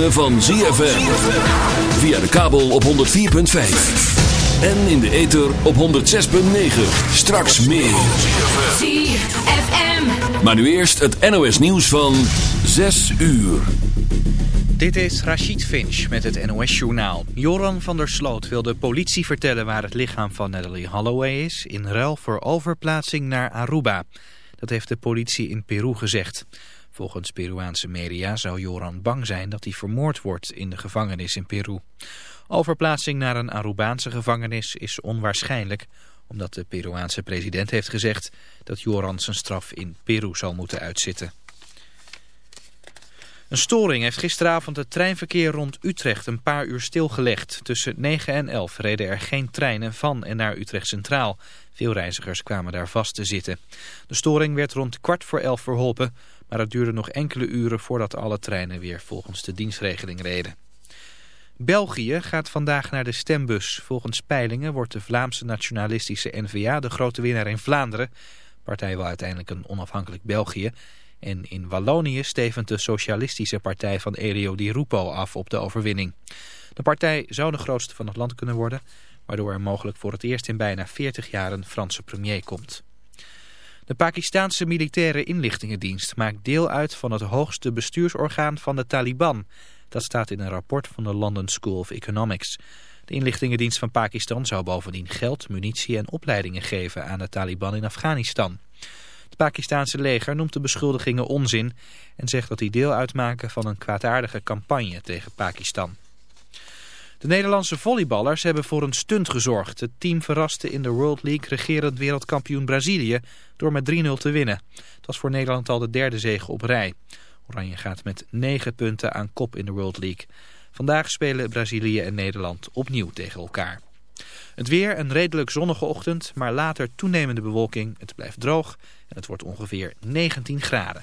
ritme van ZFM. Via de kabel op 104.5. En in de ether op 106.9. Straks meer. ZFM. Maar nu eerst het NOS nieuws van 6 uur. Dit is Rachid Finch met het NOS-journaal. Joran van der Sloot wil de politie vertellen waar het lichaam van Natalie Holloway is... in ruil voor overplaatsing naar Aruba. Dat heeft de politie in Peru gezegd. Volgens Peruaanse media zou Joran bang zijn dat hij vermoord wordt in de gevangenis in Peru. Overplaatsing naar een Arubaanse gevangenis is onwaarschijnlijk... omdat de Peruaanse president heeft gezegd dat Joran zijn straf in Peru zal moeten uitzitten. Een storing heeft gisteravond het treinverkeer rond Utrecht een paar uur stilgelegd. Tussen 9 en 11 reden er geen treinen van en naar Utrecht Centraal. Veel reizigers kwamen daar vast te zitten. De storing werd rond kwart voor elf verholpen, maar het duurde nog enkele uren voordat alle treinen weer volgens de dienstregeling reden. België gaat vandaag naar de stembus. Volgens peilingen wordt de Vlaamse nationalistische N-VA de grote winnaar in Vlaanderen. De partij wil uiteindelijk een onafhankelijk België. En in Wallonië stevend de socialistische partij van Elio Di Rupo af op de overwinning. De partij zou de grootste van het land kunnen worden, waardoor er mogelijk voor het eerst in bijna 40 jaar een Franse premier komt. De Pakistanse militaire inlichtingendienst maakt deel uit van het hoogste bestuursorgaan van de Taliban. Dat staat in een rapport van de London School of Economics. De inlichtingendienst van Pakistan zou bovendien geld, munitie en opleidingen geven aan de Taliban in Afghanistan. Het Pakistanse leger noemt de beschuldigingen onzin en zegt dat die deel uitmaken van een kwaadaardige campagne tegen Pakistan. De Nederlandse volleyballers hebben voor een stunt gezorgd. Het team verraste in de World League regerend wereldkampioen Brazilië door met 3-0 te winnen. Het was voor Nederland al de derde zege op rij. Oranje gaat met 9 punten aan kop in de World League. Vandaag spelen Brazilië en Nederland opnieuw tegen elkaar. Het weer een redelijk zonnige ochtend, maar later toenemende bewolking. Het blijft droog en het wordt ongeveer 19 graden.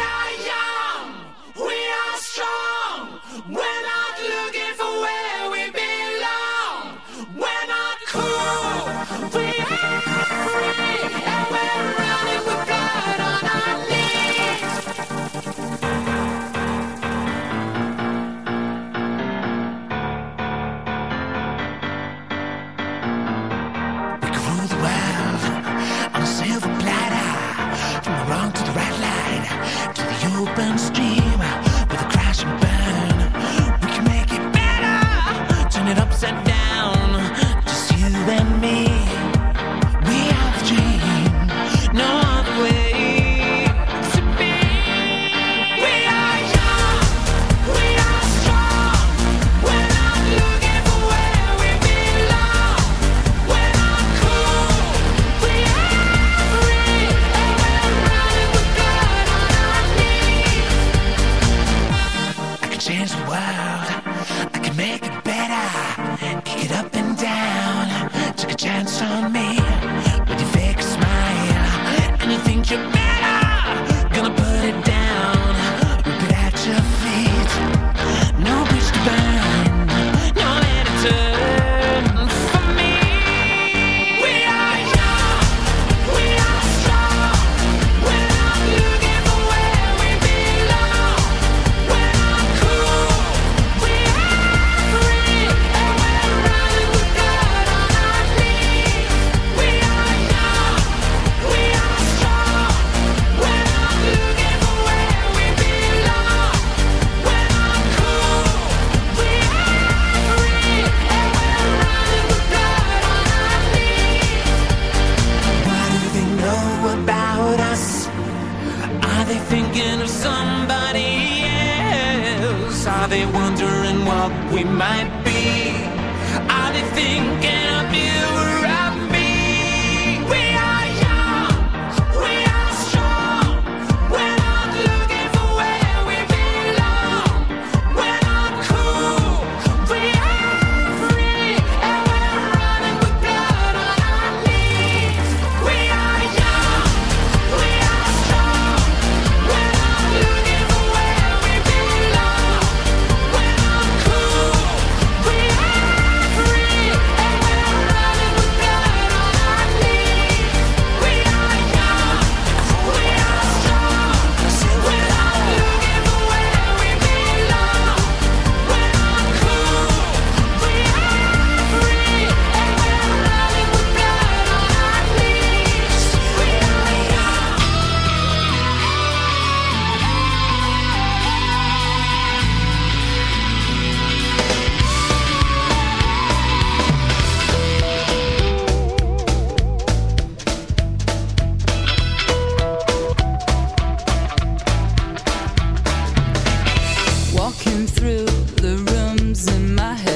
in my head.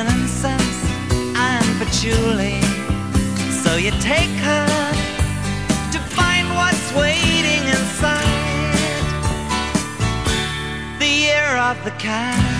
and incense and patchouli. So you take her to find what's waiting inside the ear of the cat.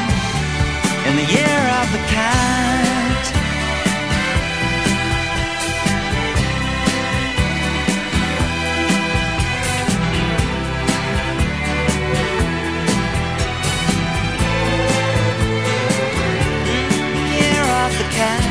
in the year of the cat. Year of the cat.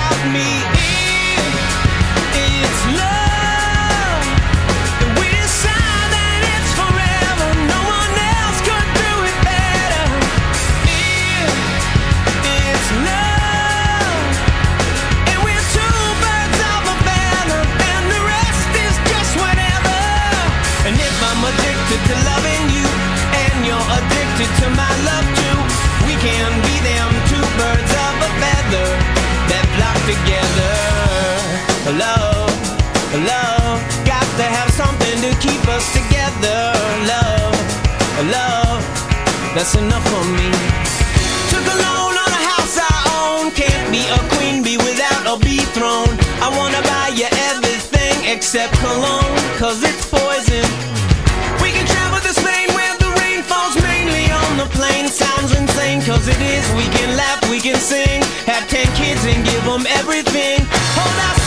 love to. We can be them two birds of a feather that flock together. Love, love, got to have something to keep us together. Love, love, that's enough for me. Took a loan on a house I own. Can't be a queen bee without a bee throne. I wanna buy you everything except cologne, cause it's sounds insane, cause it is. We can laugh, we can sing, have ten kids and give them everything. Hold on.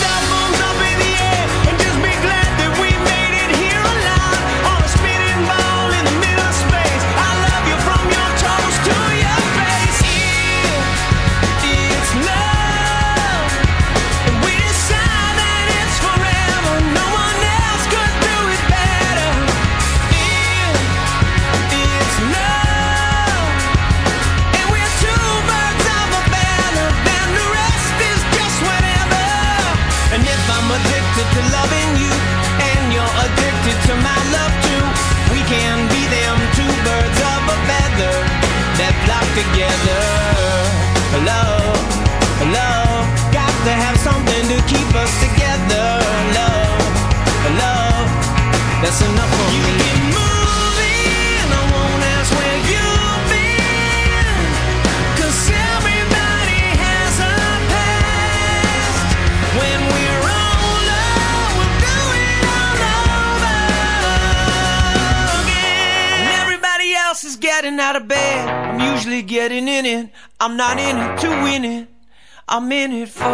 minute for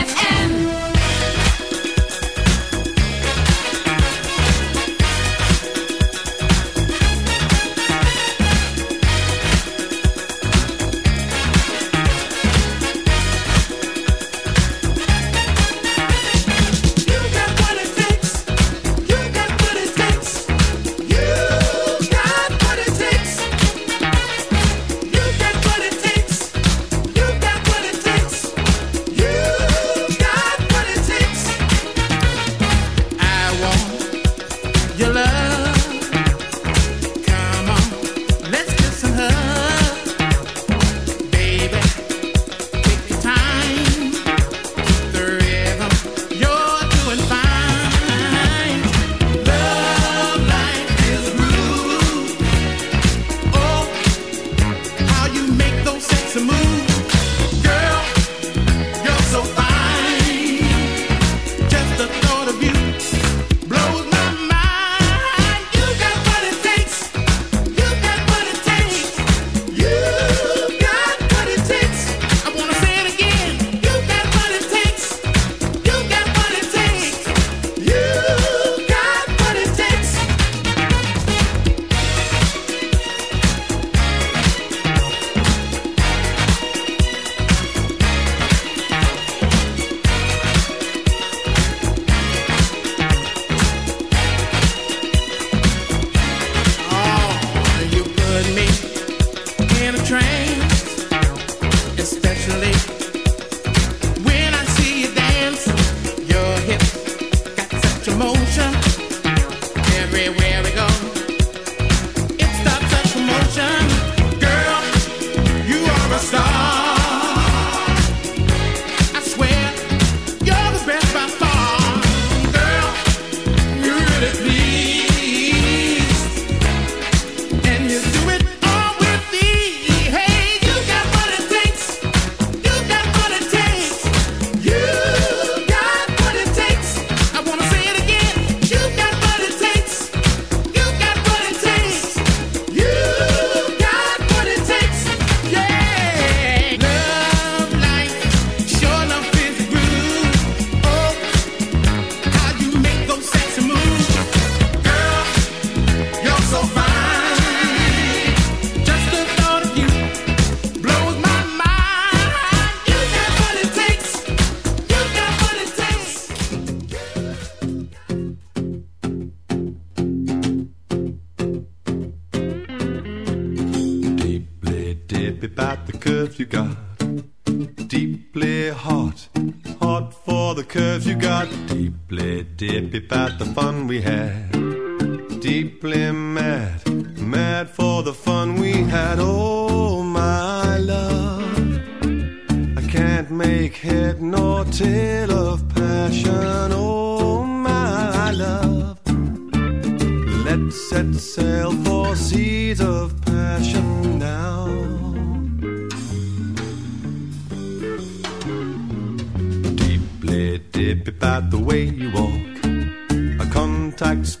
about the way you walk. A contact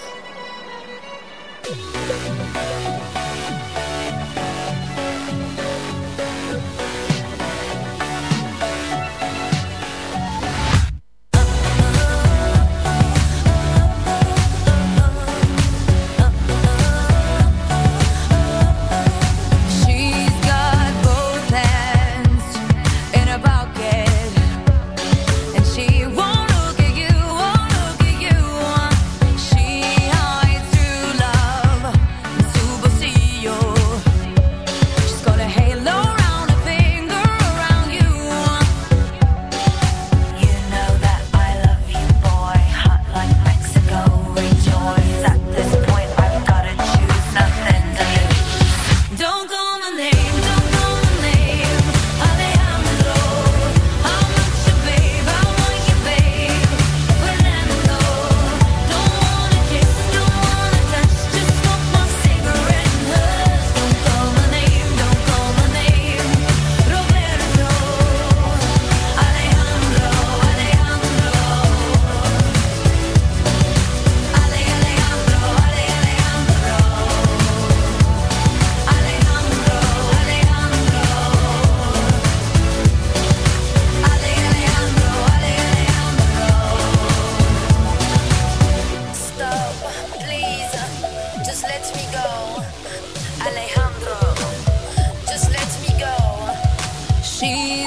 she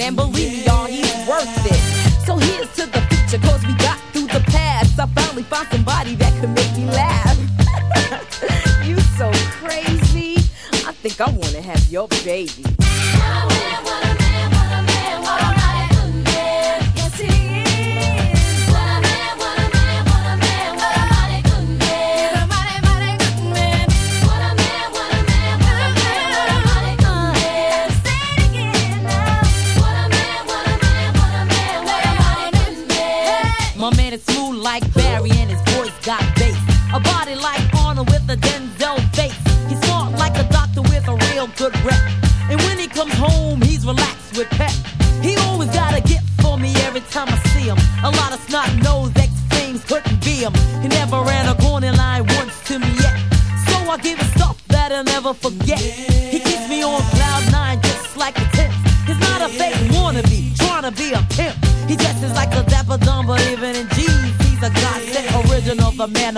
and believe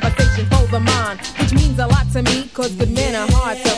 conversation for the mind, which means a lot to me, cause good men are hard to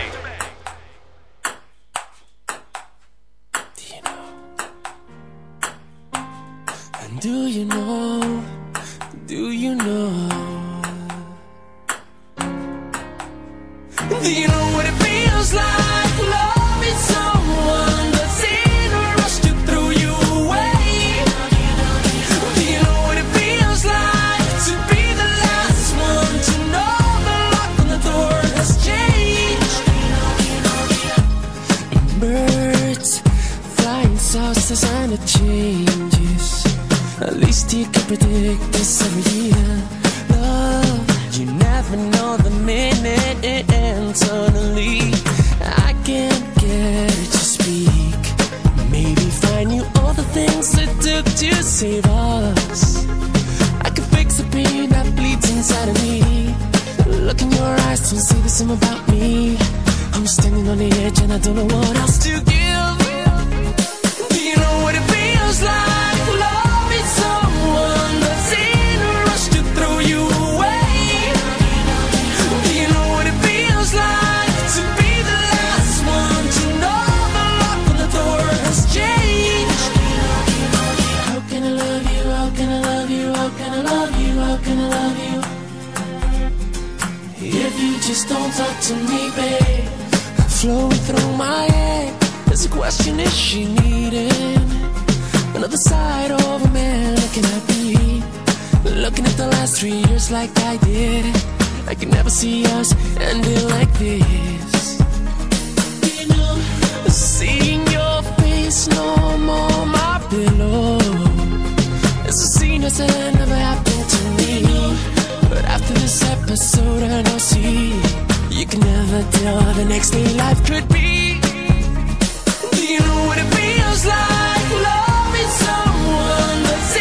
internally. I can't get it to speak. Maybe find you all the things it took to save us. I can fix the pain that bleeds inside of me. Look in your eyes, don't the same about me. I'm standing on the edge and I don't know what else to give. to me, babe. Flowing through my head. There's a question is she needing another side of a man? Looking at me, looking at the last three years like I did. I could never see us ending like this. Seeing your face no more, my pillow. It's a scene that's never happened to me. But after this episode, I know see. You can never tell the next day life could be. Do you know what it feels like loving someone that's